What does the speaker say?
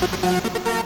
Música